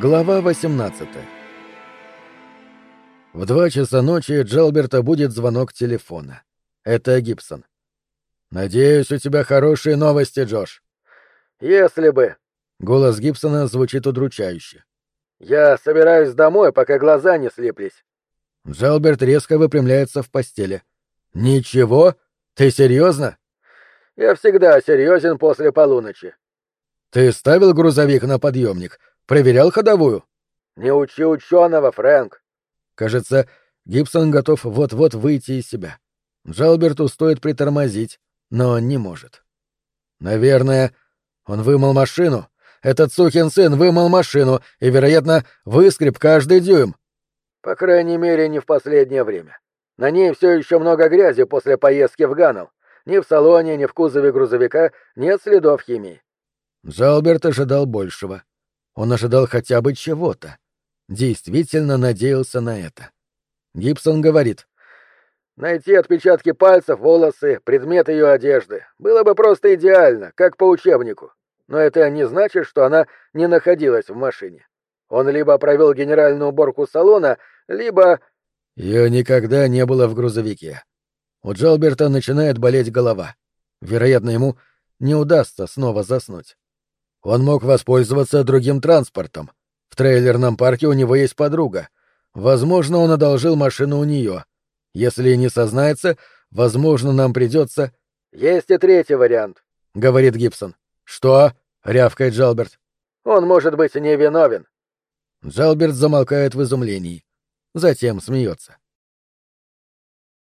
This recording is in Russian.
Глава 18 В два часа ночи Джалберта будет звонок телефона. Это Гибсон. «Надеюсь, у тебя хорошие новости, Джош». «Если бы». Голос Гибсона звучит удручающе. «Я собираюсь домой, пока глаза не слиплись». Джалберт резко выпрямляется в постели. «Ничего? Ты серьезно? «Я всегда серьезен после полуночи». «Ты ставил грузовик на подъемник? Проверял ходовую?» «Не учи ученого, Фрэнк». Кажется, Гибсон готов вот-вот выйти из себя. Джалберту стоит притормозить, но он не может. Наверное, он вымыл машину. Этот сукин сын вымыл машину и, вероятно, выскреб каждый дюйм. По крайней мере, не в последнее время. На ней все еще много грязи после поездки в Ганнелл. Ни в салоне, ни в кузове грузовика нет следов химии. Джалберт ожидал большего. Он ожидал хотя бы чего-то. Действительно надеялся на это. Гибсон говорит. Найти отпечатки пальцев, волосы, предмет ее одежды. Было бы просто идеально, как по учебнику. Но это не значит, что она не находилась в машине. Он либо провел генеральную уборку салона, либо... Ее никогда не было в грузовике. У Джалберта начинает болеть голова. Вероятно, ему не удастся снова заснуть. Он мог воспользоваться другим транспортом. В трейлерном парке у него есть подруга. Возможно, он одолжил машину у нее. Если не сознается, возможно, нам придется. Есть и третий вариант, говорит Гибсон. Что? рявкает Джалберт. Он может быть невиновен. Джалберт замолкает в изумлении. Затем смеется.